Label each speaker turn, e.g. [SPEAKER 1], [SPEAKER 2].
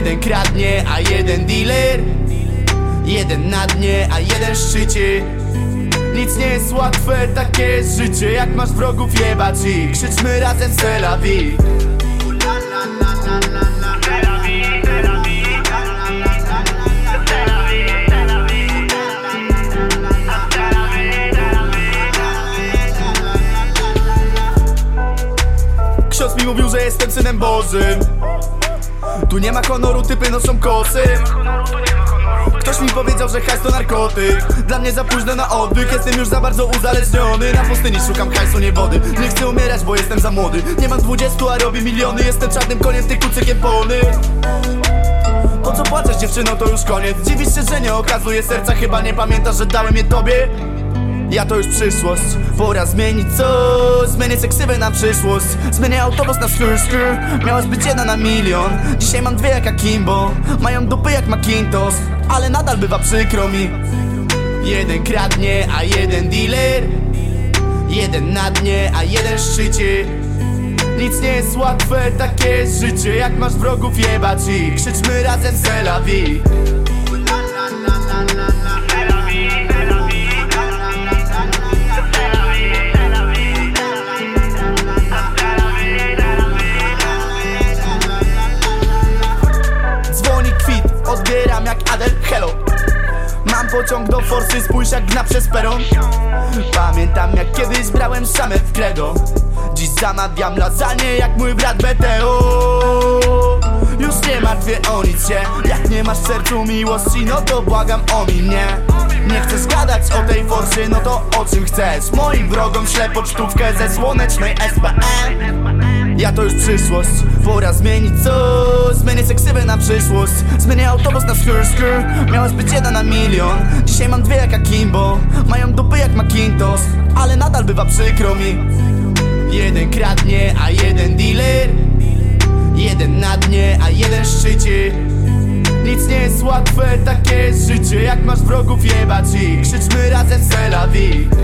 [SPEAKER 1] Jeden kradnie, a jeden dealer. Jeden na dnie, a jeden szczycie. Nic nie jest łatwe, takie jest życie. Jak masz wrogów jebać ich. Krzyczmy razem c'est la vie Ksiądz mi mówił, że jestem synem Bożym Tu nie ma honoru, typy noszą kosy. Ktoś mi powiedział, że hajs to narkotyk. Dla mnie za późno na odwyk. Jestem już za bardzo uzależniony. Na pustyni szukam hajsu, nie wody. Nie chcę umierać, bo jestem za młody. Nie mam dwudziestu, a robię miliony. Jestem czarnym koniem, ty kucykiem pony. Po co płaczesz dziewczyno, to już koniec. Dziwisz się, że nie okazuje serca. Chyba nie pamiętasz, że dałem je tobie ja to już przyszłość. Pora zmienić coś. Zmienię seksywę na przyszłość. Zmienię autobus na skur Miałaś być jedna na milion. Dzisiaj mam dwie jak Akimbo. Mają dupy jak Macintosh. Ale nadal bywa przykro mi. Jeden kradnie, a jeden dealer. Jeden na dnie, a jeden szczycie. Nic nie jest łatwe, takie jest życie. Jak masz wrogów jebać ich. Krzyczmy razem la vie Mam pociąg do forsy, spójrz jak gna przez peron. Pamiętam jak kiedyś brałem szamę w credo Dziś zamawiam lasagne jak mój brat BTO Już nie martwię o nic się Jak nie masz sercu miłości, no to błagam o mnie. Nie chcesz gadać o tej forsy, no to o czym chcesz? Moim wrogom ślę pocztówkę ze słonecznej SPM ja to już przyszłość, pora zmienić coś. Zmienię seksywę na przyszłość. Zmienię autobus na skur skur Miałaś być jedna na milion. Dzisiaj mam dwie jak Akimbo. Mają dupy jak Macintosh. Ale nadal bywa przykro mi. Jeden kradnie, a jeden dealer Jeden na dnie, a jeden szczycie. Nic nie jest łatwe, takie jest życie. Jak masz wrogów jebać ich. Krzyczmy razem vie